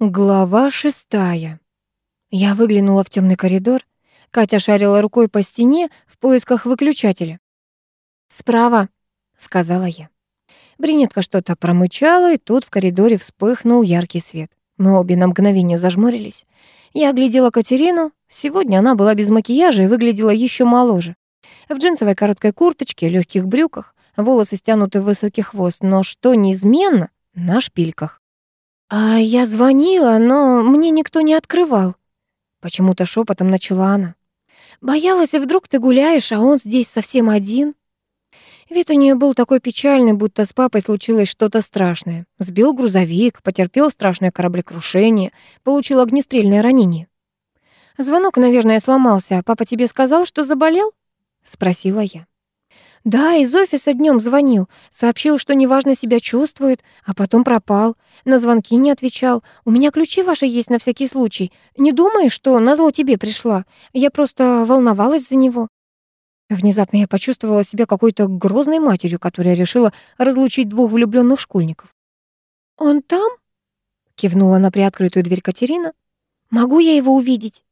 Глава шестая. Я выглянула в темный коридор. Катя шарила рукой по стене в поисках выключателя. «Справа», — сказала я. Бринетка что-то промычала, и тут в коридоре вспыхнул яркий свет. Мы обе на мгновение зажмурились. Я оглядела Катерину. Сегодня она была без макияжа и выглядела еще моложе. В джинсовой короткой курточке, легких брюках, волосы стянуты в высокий хвост, но что неизменно — на шпильках. «А я звонила, но мне никто не открывал», — почему-то шепотом начала она. «Боялась, вдруг ты гуляешь, а он здесь совсем один». Вид у нее был такой печальный, будто с папой случилось что-то страшное. Сбил грузовик, потерпел страшное кораблекрушение, получил огнестрельное ранение. «Звонок, наверное, сломался. Папа тебе сказал, что заболел?» — спросила я. Да, из офиса днем звонил, сообщил, что неважно себя чувствует, а потом пропал. На звонки не отвечал. У меня ключи ваши есть на всякий случай. Не думай, что назло тебе пришла. Я просто волновалась за него. Внезапно я почувствовала себя какой-то грозной матерью, которая решила разлучить двух влюбленных школьников. «Он там?» — кивнула на приоткрытую дверь Катерина. «Могу я его увидеть?»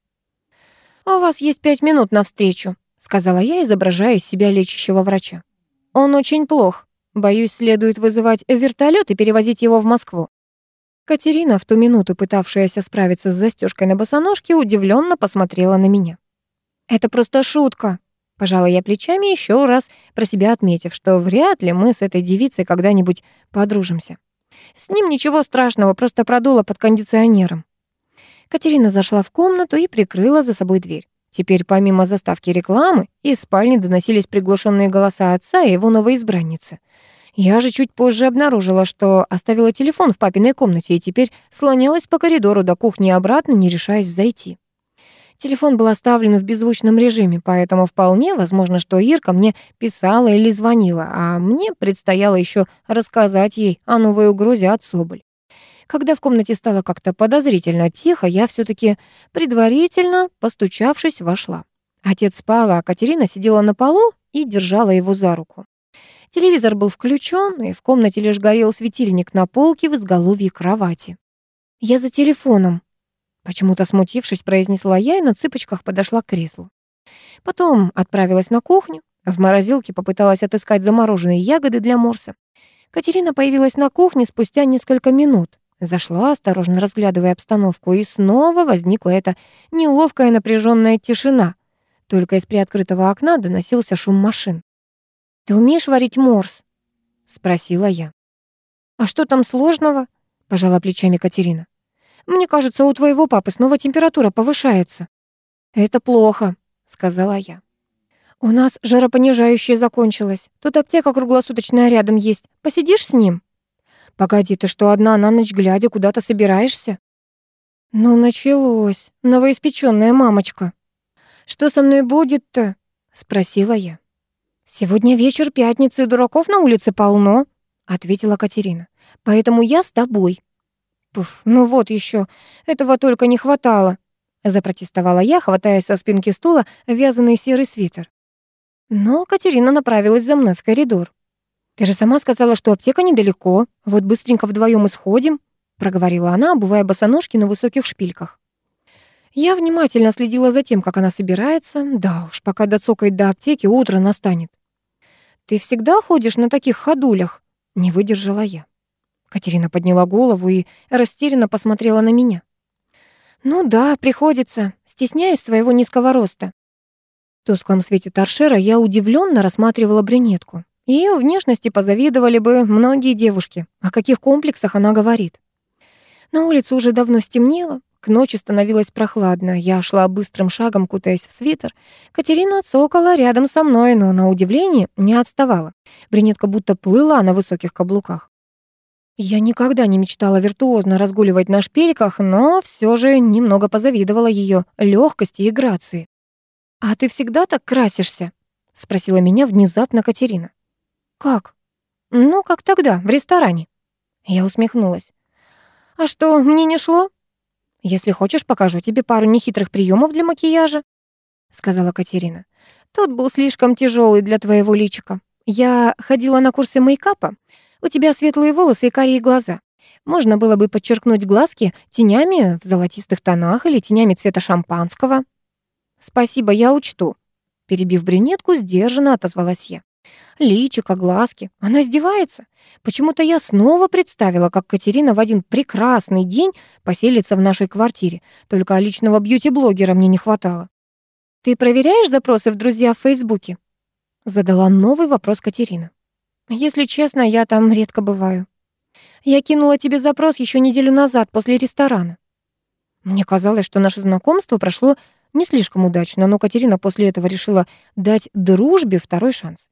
«У вас есть пять минут на встречу», сказала я, изображая из себя лечащего врача. Он очень плох. Боюсь, следует вызывать вертолет и перевозить его в Москву. Катерина, в ту минуту пытавшаяся справиться с застежкой на босоножке, удивленно посмотрела на меня. «Это просто шутка», — пожала я плечами, еще раз про себя отметив, что вряд ли мы с этой девицей когда-нибудь подружимся. С ним ничего страшного, просто продуло под кондиционером. Катерина зашла в комнату и прикрыла за собой дверь. Теперь помимо заставки рекламы из спальни доносились приглушенные голоса отца и его новой избранницы. Я же чуть позже обнаружила, что оставила телефон в папиной комнате и теперь слонялась по коридору до кухни и обратно, не решаясь зайти. Телефон был оставлен в беззвучном режиме, поэтому вполне возможно, что Ирка мне писала или звонила, а мне предстояло еще рассказать ей о новой угрозе от Соболь. Когда в комнате стало как-то подозрительно тихо, я все таки предварительно, постучавшись, вошла. Отец спал, а Катерина сидела на полу и держала его за руку. Телевизор был включен, и в комнате лишь горел светильник на полке в изголовье кровати. «Я за телефоном», — почему-то смутившись, произнесла я и на цыпочках подошла к креслу. Потом отправилась на кухню. В морозилке попыталась отыскать замороженные ягоды для морса. Катерина появилась на кухне спустя несколько минут. Зашла, осторожно разглядывая обстановку, и снова возникла эта неловкая напряженная тишина. Только из приоткрытого окна доносился шум машин. «Ты умеешь варить морс?» — спросила я. «А что там сложного?» — пожала плечами Катерина. «Мне кажется, у твоего папы снова температура повышается». «Это плохо», — сказала я. «У нас жаропонижающее закончилось. Тут аптека круглосуточная рядом есть. Посидишь с ним?» «Погоди, ты что, одна на ночь глядя куда-то собираешься?» «Ну, началось, новоиспечённая мамочка». «Что со мной будет-то?» — спросила я. «Сегодня вечер пятницы, дураков на улице полно», — ответила Катерина. «Поэтому я с тобой». «Пуф, ну вот еще, этого только не хватало», — запротестовала я, хватаясь со спинки стула вязаный серый свитер. Но Катерина направилась за мной в коридор. «Ты же сама сказала, что аптека недалеко. Вот быстренько вдвоем исходим», — проговорила она, обувая босоножки на высоких шпильках. Я внимательно следила за тем, как она собирается. Да уж, пока доцокает до аптеки, утро настанет. «Ты всегда ходишь на таких ходулях?» — не выдержала я. Катерина подняла голову и растерянно посмотрела на меня. «Ну да, приходится. Стесняюсь своего низкого роста». В тусклом свете торшера я удивленно рассматривала брюнетку. Ее внешности позавидовали бы многие девушки. О каких комплексах она говорит? На улице уже давно стемнело, к ночи становилось прохладно. Я шла быстрым шагом, кутаясь в свитер. Катерина цокала рядом со мной, но, на удивление, не отставала. Брюнетка будто плыла на высоких каблуках. Я никогда не мечтала виртуозно разгуливать на шпильках, но все же немного позавидовала ее легкости и грации. «А ты всегда так красишься?» — спросила меня внезапно Катерина. «Как?» «Ну, как тогда, в ресторане». Я усмехнулась. «А что, мне не шло?» «Если хочешь, покажу тебе пару нехитрых приемов для макияжа», сказала Катерина. «Тот был слишком тяжелый для твоего личика. Я ходила на курсы мейкапа. У тебя светлые волосы и карие глаза. Можно было бы подчеркнуть глазки тенями в золотистых тонах или тенями цвета шампанского. «Спасибо, я учту», — перебив брюнетку, сдержанно отозвалась я. Личико, глазки. Она издевается. Почему-то я снова представила, как Катерина в один прекрасный день поселится в нашей квартире. Только личного бьюти-блогера мне не хватало. «Ты проверяешь запросы в друзья в Фейсбуке?» Задала новый вопрос Катерина. «Если честно, я там редко бываю. Я кинула тебе запрос еще неделю назад после ресторана. Мне казалось, что наше знакомство прошло не слишком удачно, но Катерина после этого решила дать дружбе второй шанс.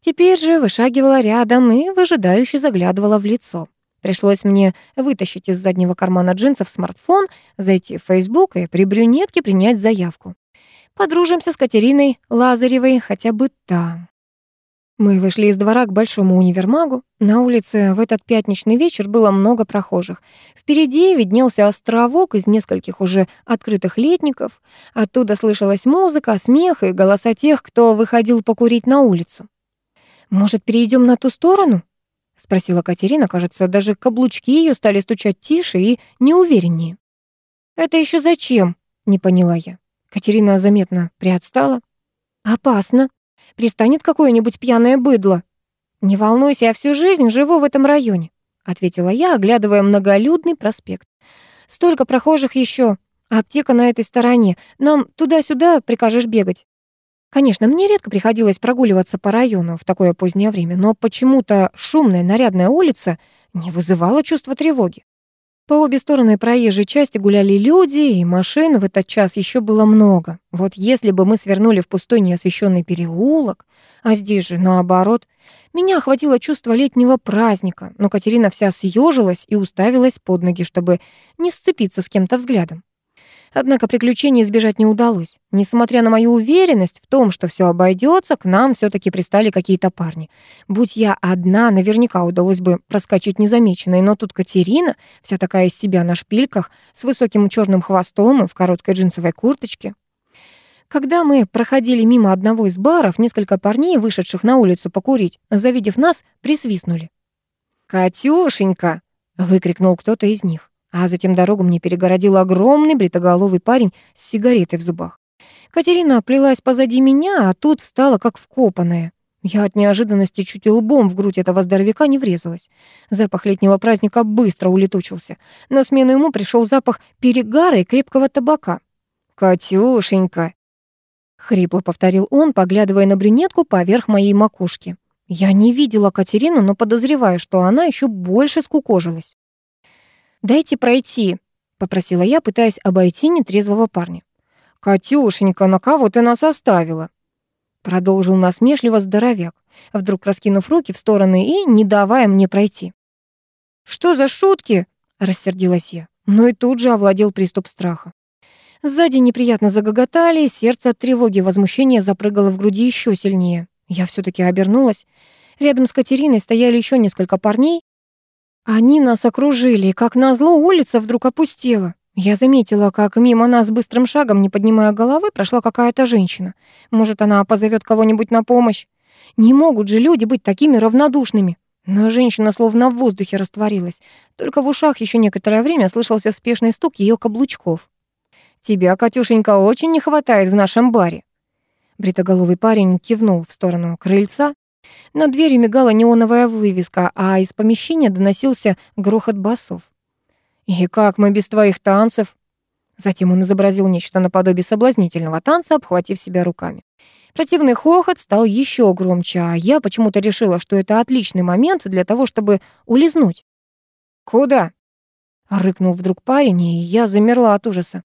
Теперь же вышагивала рядом и выжидающе заглядывала в лицо. Пришлось мне вытащить из заднего кармана джинсов смартфон, зайти в Facebook и при брюнетке принять заявку. Подружимся с Катериной Лазаревой хотя бы там. Мы вышли из двора к большому универмагу. На улице в этот пятничный вечер было много прохожих. Впереди виднелся островок из нескольких уже открытых летников. Оттуда слышалась музыка, смех и голоса тех, кто выходил покурить на улицу. «Может, перейдем на ту сторону?» — спросила Катерина. Кажется, даже каблучки ее стали стучать тише и неувереннее. «Это еще зачем?» — не поняла я. Катерина заметно приотстала. «Опасно», Пристанет какое-нибудь пьяное быдло. Не волнуйся, я всю жизнь живу в этом районе, ответила я, оглядывая многолюдный проспект. Столько прохожих еще, аптека на этой стороне. Нам туда-сюда прикажешь бегать. Конечно, мне редко приходилось прогуливаться по району в такое позднее время, но почему-то шумная нарядная улица не вызывала чувства тревоги. По обе стороны проезжей части гуляли люди, и машин в этот час еще было много. Вот если бы мы свернули в пустой неосвещенный переулок, а здесь же наоборот, меня охватило чувство летнего праздника, но Катерина вся съежилась и уставилась под ноги, чтобы не сцепиться с кем-то взглядом. Однако приключений избежать не удалось. Несмотря на мою уверенность в том, что все обойдется, к нам все таки пристали какие-то парни. Будь я одна, наверняка удалось бы проскочить незамеченной, но тут Катерина, вся такая из себя на шпильках, с высоким черным хвостом и в короткой джинсовой курточке. Когда мы проходили мимо одного из баров, несколько парней, вышедших на улицу покурить, завидев нас, присвистнули. «Катюшенька!» — выкрикнул кто-то из них. А затем дорогу мне перегородил огромный бритоголовый парень с сигаретой в зубах. Катерина плелась позади меня, а тут встала как вкопанная. Я от неожиданности чуть лбом в грудь этого здоровяка не врезалась. Запах летнего праздника быстро улетучился. На смену ему пришел запах перегара и крепкого табака. «Катюшенька!» — хрипло повторил он, поглядывая на брюнетку поверх моей макушки. Я не видела Катерину, но подозреваю, что она еще больше скукожилась. «Дайте пройти», — попросила я, пытаясь обойти нетрезвого парня. «Катюшенька, на кого ты нас оставила?» Продолжил насмешливо здоровяк, вдруг раскинув руки в стороны и не давая мне пройти. «Что за шутки?» — рассердилась я, но и тут же овладел приступ страха. Сзади неприятно загоготали, сердце от тревоги и возмущения запрыгало в груди еще сильнее. Я все таки обернулась. Рядом с Катериной стояли еще несколько парней, они нас окружили, и, как назло, улица вдруг опустела. Я заметила, как мимо нас быстрым шагом, не поднимая головы, прошла какая-то женщина. Может, она позовет кого-нибудь на помощь? Не могут же люди быть такими равнодушными. Но женщина словно в воздухе растворилась. Только в ушах еще некоторое время слышался спешный стук ее каблучков. «Тебя, Катюшенька, очень не хватает в нашем баре». Бритоголовый парень кивнул в сторону крыльца, на двери мигала неоновая вывеска, а из помещения доносился грохот басов. «И как мы без твоих танцев?» Затем он изобразил нечто наподобие соблазнительного танца, обхватив себя руками. Противный хохот стал еще громче, а я почему-то решила, что это отличный момент для того, чтобы улизнуть. «Куда?» — рыкнул вдруг парень, и я замерла от ужаса.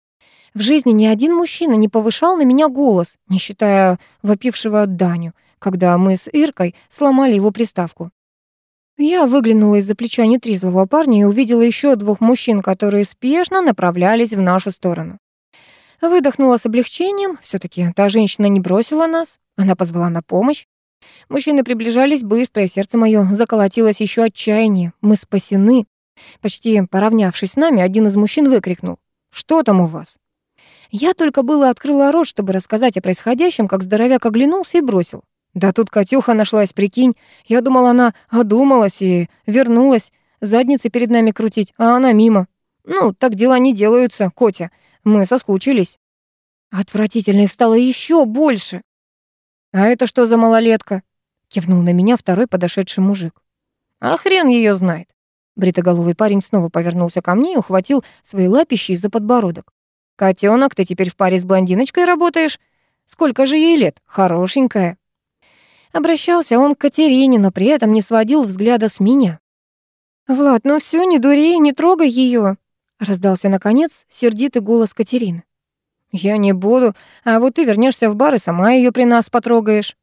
В жизни ни один мужчина не повышал на меня голос, не считая вопившего Даню — когда мы с Иркой сломали его приставку. Я выглянула из-за плеча нетрезвого парня и увидела еще двух мужчин, которые спешно направлялись в нашу сторону. Выдохнула с облегчением. все таки та женщина не бросила нас. Она позвала на помощь. Мужчины приближались быстро, и сердце мое заколотилось еще отчаяние. Мы спасены. Почти поравнявшись с нами, один из мужчин выкрикнул. «Что там у вас?» Я только было открыла рот, чтобы рассказать о происходящем, как здоровяк оглянулся и бросил. Да тут Катюха нашлась, прикинь. Я думала, она одумалась и вернулась. задницы перед нами крутить, а она мимо. Ну, так дела не делаются, Котя. Мы соскучились. Отвратительно их стало еще больше. А это что за малолетка? Кивнул на меня второй подошедший мужик. А хрен ее знает. Бритоголовый парень снова повернулся ко мне и ухватил свои лапищи за подбородок. «Котёнок, ты теперь в паре с блондиночкой работаешь? Сколько же ей лет? Хорошенькая». Обращался он к Катерине, но при этом не сводил взгляда с меня. «Влад, ну все, не дури, не трогай ее, раздался, наконец, сердитый голос Катерины. «Я не буду, а вот ты вернешься в бар и сама ее при нас потрогаешь».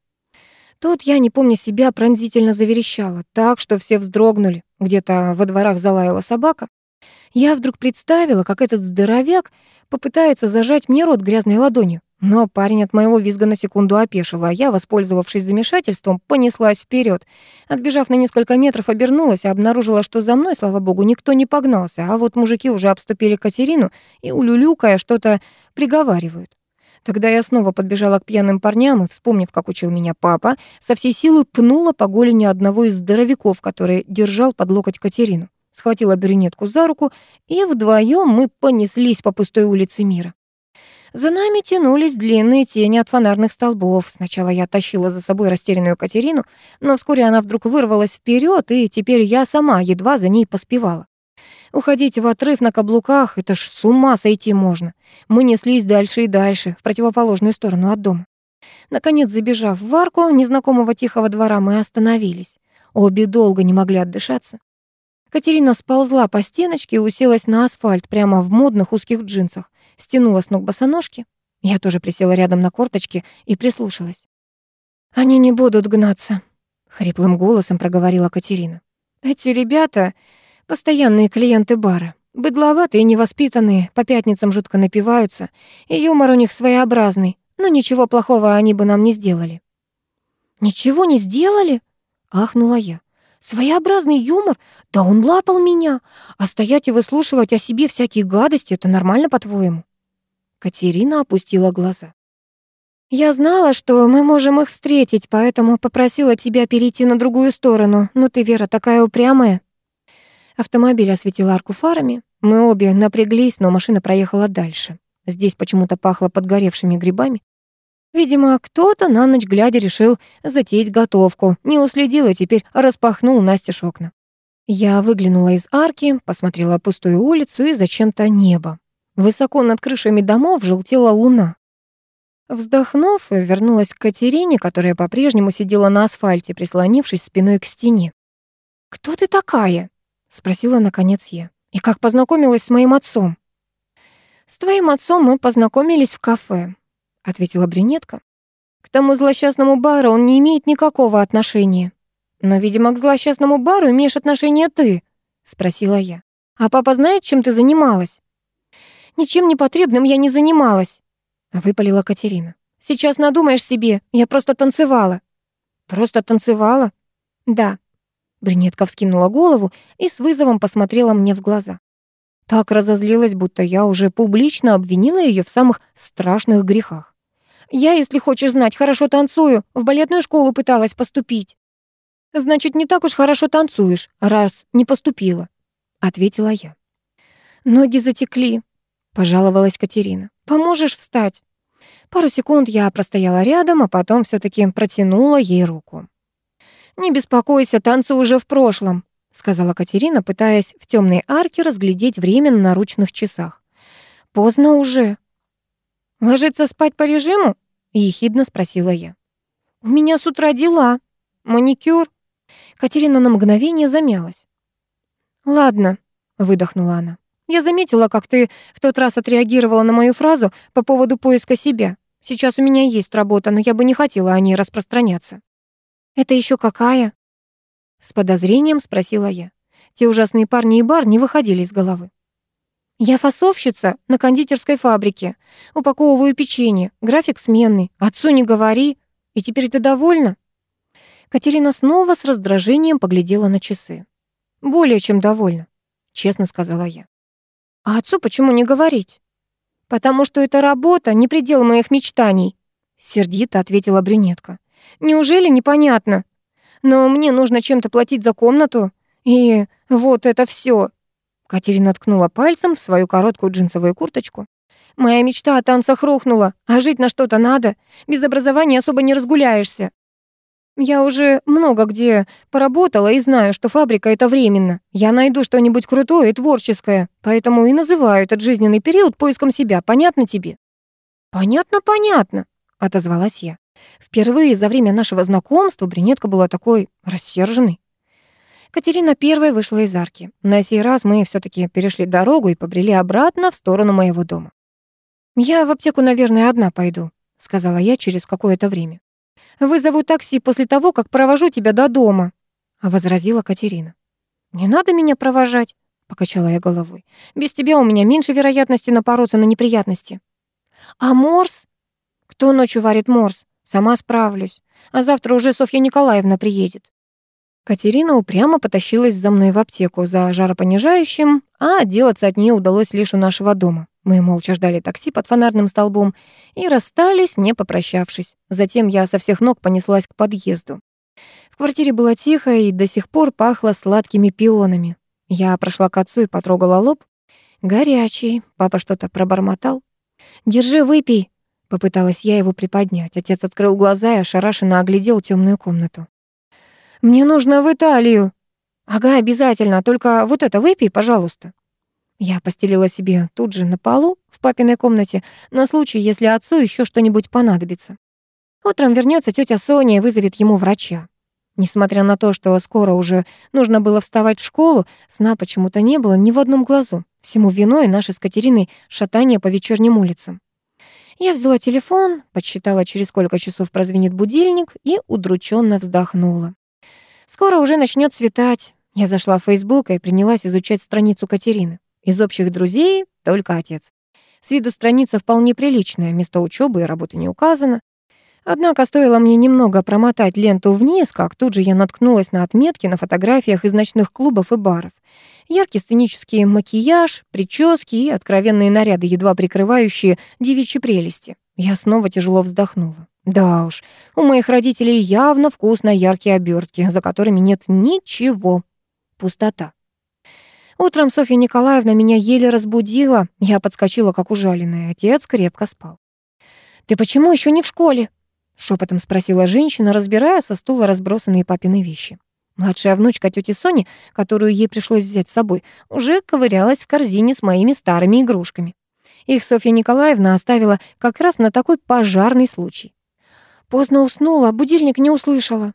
Тут я, не помня себя, пронзительно заверещала, так что все вздрогнули. Где-то во дворах залаяла собака. Я вдруг представила, как этот здоровяк попытается зажать мне рот грязной ладонью. Но парень от моего визга на секунду опешил, а я, воспользовавшись замешательством, понеслась вперед. Отбежав на несколько метров, обернулась и обнаружила, что за мной, слава богу, никто не погнался, а вот мужики уже обступили Катерину и, улюлюкая, что-то приговаривают. Тогда я снова подбежала к пьяным парням и, вспомнив, как учил меня папа, со всей силы пнула по голени одного из здоровяков, который держал под локоть Катерину. Схватила брюнетку за руку, и вдвоем мы понеслись по пустой улице мира. За нами тянулись длинные тени от фонарных столбов. Сначала я тащила за собой растерянную Катерину, но вскоре она вдруг вырвалась вперед, и теперь я сама едва за ней поспевала. Уходить в отрыв на каблуках — это ж с ума сойти можно. Мы неслись дальше и дальше, в противоположную сторону от дома. Наконец, забежав в арку незнакомого тихого двора, мы остановились. Обе долго не могли отдышаться. Катерина сползла по стеночке и уселась на асфальт прямо в модных узких джинсах стянула с ног босоножки. Я тоже присела рядом на корточки и прислушалась. «Они не будут гнаться», — хриплым голосом проговорила Катерина. «Эти ребята — постоянные клиенты бара. Быдловатые невоспитанные, по пятницам жутко напиваются, и юмор у них своеобразный, но ничего плохого они бы нам не сделали». «Ничего не сделали?» — ахнула я. «Своеобразный юмор? Да он лапал меня. А стоять и выслушивать о себе всякие гадости — это нормально, по-твоему?» Катерина опустила глаза. «Я знала, что мы можем их встретить, поэтому попросила тебя перейти на другую сторону, но ты, Вера, такая упрямая». Автомобиль осветил арку фарами. Мы обе напряглись, но машина проехала дальше. Здесь почему-то пахло подгоревшими грибами. Видимо, кто-то на ночь глядя решил затеять готовку, не уследил и теперь распахнул Насте окна. Я выглянула из арки, посмотрела пустую улицу и зачем-то небо. Высоко над крышами домов желтела луна. Вздохнув, вернулась к Катерине, которая по-прежнему сидела на асфальте, прислонившись спиной к стене. «Кто ты такая?» — спросила наконец я. «И как познакомилась с моим отцом?» «С твоим отцом мы познакомились в кафе», — ответила брюнетка. «К тому злосчастному бару он не имеет никакого отношения». «Но, видимо, к злосчастному бару имеешь отношение ты», — спросила я. «А папа знает, чем ты занималась?» «Ничем непотребным я не занималась», — выпалила Катерина. «Сейчас надумаешь себе, я просто танцевала». «Просто танцевала?» «Да». Брюнетка вскинула голову и с вызовом посмотрела мне в глаза. Так разозлилась, будто я уже публично обвинила ее в самых страшных грехах. «Я, если хочешь знать, хорошо танцую, в балетную школу пыталась поступить». «Значит, не так уж хорошо танцуешь, раз не поступила», — ответила я. Ноги затекли, пожаловалась Катерина. «Поможешь встать?» Пару секунд я простояла рядом, а потом все таки протянула ей руку. «Не беспокойся, танцы уже в прошлом», — сказала Катерина, пытаясь в темной арке разглядеть время на наручных часах. «Поздно уже». «Ложиться спать по режиму?» — ехидно спросила я. «У меня с утра дела. Маникюр». Катерина на мгновение замялась. «Ладно», — выдохнула она. Я заметила, как ты в тот раз отреагировала на мою фразу по поводу поиска себя. Сейчас у меня есть работа, но я бы не хотела о ней распространяться». «Это еще какая?» С подозрением спросила я. Те ужасные парни и бар не выходили из головы. «Я фасовщица на кондитерской фабрике. Упаковываю печенье. График сменный. Отцу не говори. И теперь ты довольна?» Катерина снова с раздражением поглядела на часы. «Более чем довольна», — честно сказала я. А отцу почему не говорить? Потому что это работа, не предел моих мечтаний, сердито ответила брюнетка. Неужели непонятно? Но мне нужно чем-то платить за комнату. И вот это все. Катерина ткнула пальцем в свою короткую джинсовую курточку. Моя мечта о танцах рухнула, а жить на что-то надо. Без образования особо не разгуляешься. Я уже много где поработала и знаю, что фабрика — это временно. Я найду что-нибудь крутое и творческое, поэтому и называю этот жизненный период поиском себя. Понятно тебе?» «Понятно, понятно», — отозвалась я. Впервые за время нашего знакомства брюнетка была такой рассерженной. Катерина первой вышла из арки. На сей раз мы все таки перешли дорогу и побрели обратно в сторону моего дома. «Я в аптеку, наверное, одна пойду», — сказала я через какое-то время. Вызову такси после того, как провожу тебя до дома», — возразила Катерина. «Не надо меня провожать», — покачала я головой. «Без тебя у меня меньше вероятности напороться на неприятности». «А морс?» «Кто ночью варит морс? Сама справлюсь. А завтра уже Софья Николаевна приедет». Катерина упрямо потащилась за мной в аптеку за жаропонижающим, а отделаться от нее удалось лишь у нашего дома. Мы молча ждали такси под фонарным столбом и расстались, не попрощавшись. Затем я со всех ног понеслась к подъезду. В квартире было тихо и до сих пор пахло сладкими пионами. Я прошла к отцу и потрогала лоб. Горячий. Папа что-то пробормотал. «Держи, выпей», — попыталась я его приподнять. Отец открыл глаза и ошарашенно оглядел темную комнату. «Мне нужно в Италию». «Ага, обязательно, только вот это выпей, пожалуйста». Я постелила себе тут же на полу в папиной комнате на случай, если отцу еще что-нибудь понадобится. Утром вернется тетя Соня и вызовет ему врача. Несмотря на то, что скоро уже нужно было вставать в школу, сна почему-то не было ни в одном глазу. Всему виной наше с Катериной шатание по вечерним улицам. Я взяла телефон, подсчитала, через сколько часов прозвенит будильник и удрученно вздохнула. Скоро уже начнет светать. Я зашла в Facebook и принялась изучать страницу Катерины. Из общих друзей только отец. С виду страница вполне приличная, место учебы и работы не указано. Однако стоило мне немного промотать ленту вниз, как тут же я наткнулась на отметки на фотографиях из ночных клубов и баров. Яркий сценический макияж, прически и откровенные наряды, едва прикрывающие девичьи прелести. Я снова тяжело вздохнула. Да уж, у моих родителей явно вкусно яркие обертки, за которыми нет ничего. Пустота. Утром Софья Николаевна меня еле разбудила. Я подскочила, как ужаленная. Отец крепко спал. «Ты почему еще не в школе?» Шепотом спросила женщина, разбирая со стула разбросанные папины вещи. Младшая внучка тети Сони, которую ей пришлось взять с собой, уже ковырялась в корзине с моими старыми игрушками. Их Софья Николаевна оставила как раз на такой пожарный случай. Поздно уснула, будильник не услышала.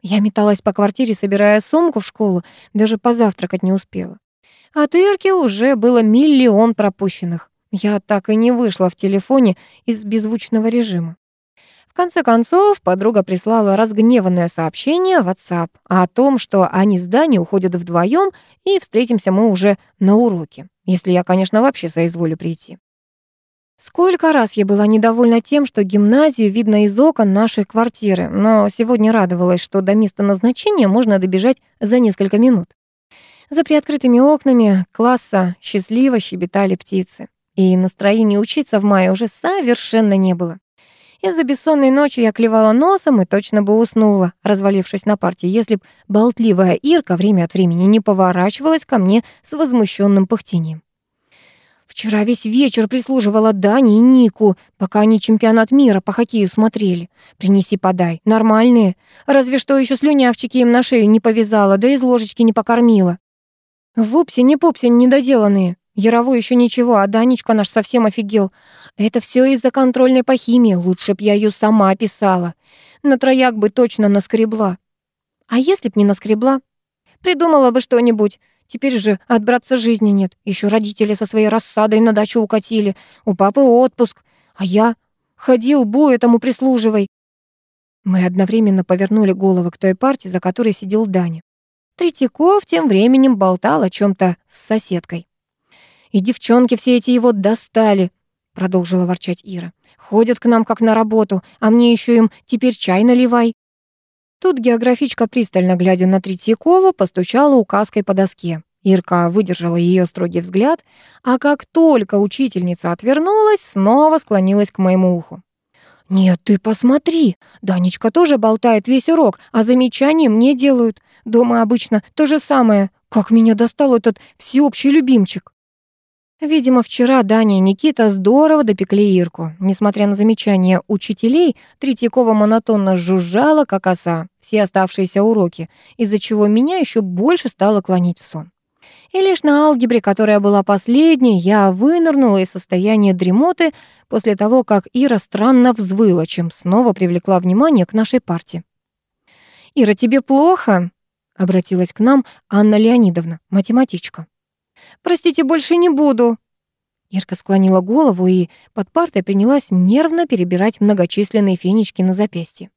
Я металась по квартире, собирая сумку в школу, даже позавтракать не успела. От Ирки уже было миллион пропущенных. Я так и не вышла в телефоне из беззвучного режима. В конце концов, подруга прислала разгневанное сообщение в WhatsApp о том, что они с Даней уходят вдвоем и встретимся мы уже на уроке, если я, конечно, вообще соизволю прийти. Сколько раз я была недовольна тем, что гимназию видно из окон нашей квартиры, но сегодня радовалась, что до места назначения можно добежать за несколько минут. За приоткрытыми окнами класса счастливо щебетали птицы, и настроения учиться в мае уже совершенно не было. Из-за бессонной ночи я клевала носом и точно бы уснула, развалившись на парте, если б болтливая Ирка время от времени не поворачивалась ко мне с возмущенным пыхтением. Вчера весь вечер прислуживала Дане и Нику, пока они чемпионат мира по хоккею смотрели. Принеси, подай. Нормальные. Разве что еще слюнявчики им на шею не повязала, да из ложечки не покормила. Вупси, не пупси, недоделанные. Яровой еще ничего, а Данечка наш совсем офигел. Это все из-за контрольной по химии. Лучше б я ее сама писала. На трояк бы точно наскребла. А если б не наскребла? Придумала бы что-нибудь. Теперь же отбраться жизни нет. Еще родители со своей рассадой на дачу укатили. У папы отпуск. А я ходил, бу этому прислуживай. Мы одновременно повернули головы к той партии, за которой сидел Даня. Третьяков тем временем болтал о чем то с соседкой. «И девчонки все эти его достали», — продолжила ворчать Ира. «Ходят к нам как на работу, а мне еще им теперь чай наливай». Тут географичка, пристально глядя на Третьякова, постучала указкой по доске. Ирка выдержала ее строгий взгляд, а как только учительница отвернулась, снова склонилась к моему уху. «Нет, ты посмотри, Данечка тоже болтает весь урок, а замечания мне делают. Дома обычно то же самое. Как меня достал этот всеобщий любимчик!» Видимо, вчера Даня и Никита здорово допекли Ирку. Несмотря на замечания учителей, Третьякова монотонно жужжала, как оса, все оставшиеся уроки, из-за чего меня еще больше стало клонить в сон. И лишь на алгебре, которая была последней, я вынырнула из состояния дремоты после того, как Ира странно взвыла, чем снова привлекла внимание к нашей парте. «Ира, тебе плохо?» — обратилась к нам Анна Леонидовна, математичка. Простите, больше не буду». Ирка склонила голову и под партой принялась нервно перебирать многочисленные фенечки на запястье.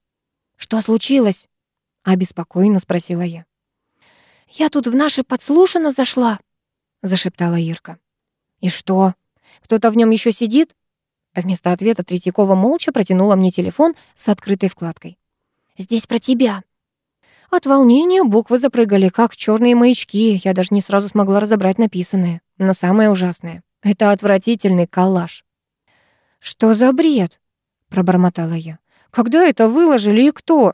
«Что случилось?» — обеспокоенно спросила я. «Я тут в наше подслушано зашла», — зашептала Ирка. «И что? Кто-то в нем еще сидит?» А вместо ответа Третьякова молча протянула мне телефон с открытой вкладкой. «Здесь про тебя», от волнения буквы запрыгали, как черные маячки. Я даже не сразу смогла разобрать написанное. Но самое ужасное — это отвратительный коллаж. «Что за бред?» — пробормотала я. «Когда это выложили и кто?»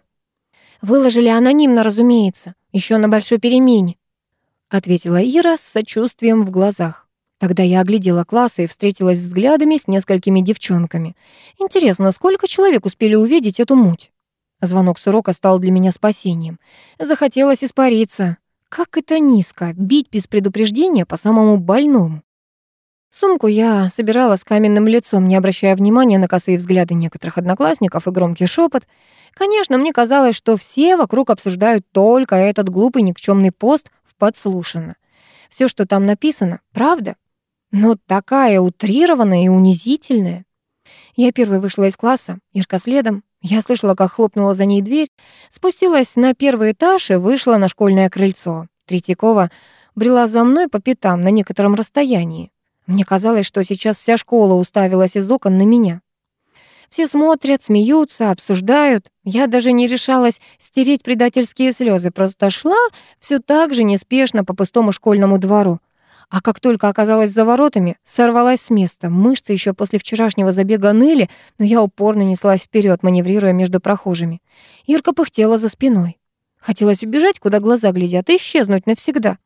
«Выложили анонимно, разумеется, еще на большой перемене», — ответила Ира с сочувствием в глазах. Тогда я оглядела класс и встретилась взглядами с несколькими девчонками. Интересно, сколько человек успели увидеть эту муть? Звонок с урока стал для меня спасением. Захотелось испариться. Как это низко, бить без предупреждения по самому больному. Сумку я собирала с каменным лицом, не обращая внимания на косые взгляды некоторых одноклассников и громкий шепот. Конечно, мне казалось, что все вокруг обсуждают только этот глупый никчемный пост в подслушано. Все, что там написано, правда, но такая утрированная и унизительная. Я первой вышла из класса, Ирка следом. Я слышала, как хлопнула за ней дверь, спустилась на первый этаж и вышла на школьное крыльцо. Третьякова брела за мной по пятам на некотором расстоянии. Мне казалось, что сейчас вся школа уставилась из окон на меня. Все смотрят, смеются, обсуждают. Я даже не решалась стереть предательские слезы, просто шла все так же неспешно по пустому школьному двору. А как только оказалась за воротами, сорвалась с места. Мышцы еще после вчерашнего забега ныли, но я упорно неслась вперед, маневрируя между прохожими. Ирка пыхтела за спиной. Хотелось убежать, куда глаза глядят, и исчезнуть навсегда.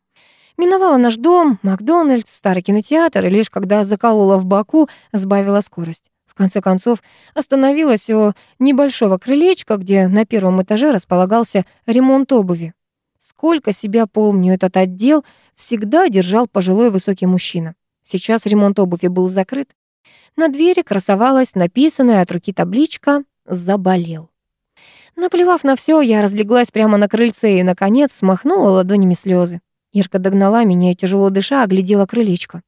Миновала наш дом, Макдональдс, старый кинотеатр, и лишь когда заколола в боку, сбавила скорость. В конце концов, остановилась у небольшого крылечка, где на первом этаже располагался ремонт обуви. Сколько себя помню, этот отдел всегда держал пожилой высокий мужчина. Сейчас ремонт обуви был закрыт. На двери красовалась написанная от руки табличка «Заболел». Наплевав на все, я разлеглась прямо на крыльце и, наконец, смахнула ладонями слезы. Ирка догнала меня и, тяжело дыша, оглядела крылечко.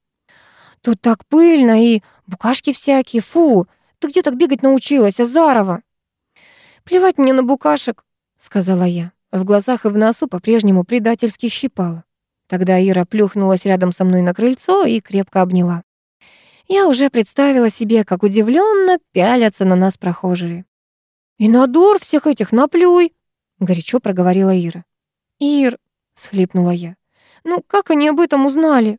«Тут так пыльно и букашки всякие, фу! Ты где так бегать научилась, Азарова?» «Плевать мне на букашек», — сказала я. В глазах и в носу по-прежнему предательски щипало. Тогда Ира плюхнулась рядом со мной на крыльцо и крепко обняла. Я уже представила себе, как удивленно пялятся на нас прохожие. «И надор всех этих наплюй!» — горячо проговорила Ира. «Ир!» — всхлипнула я. «Ну как они об этом узнали?»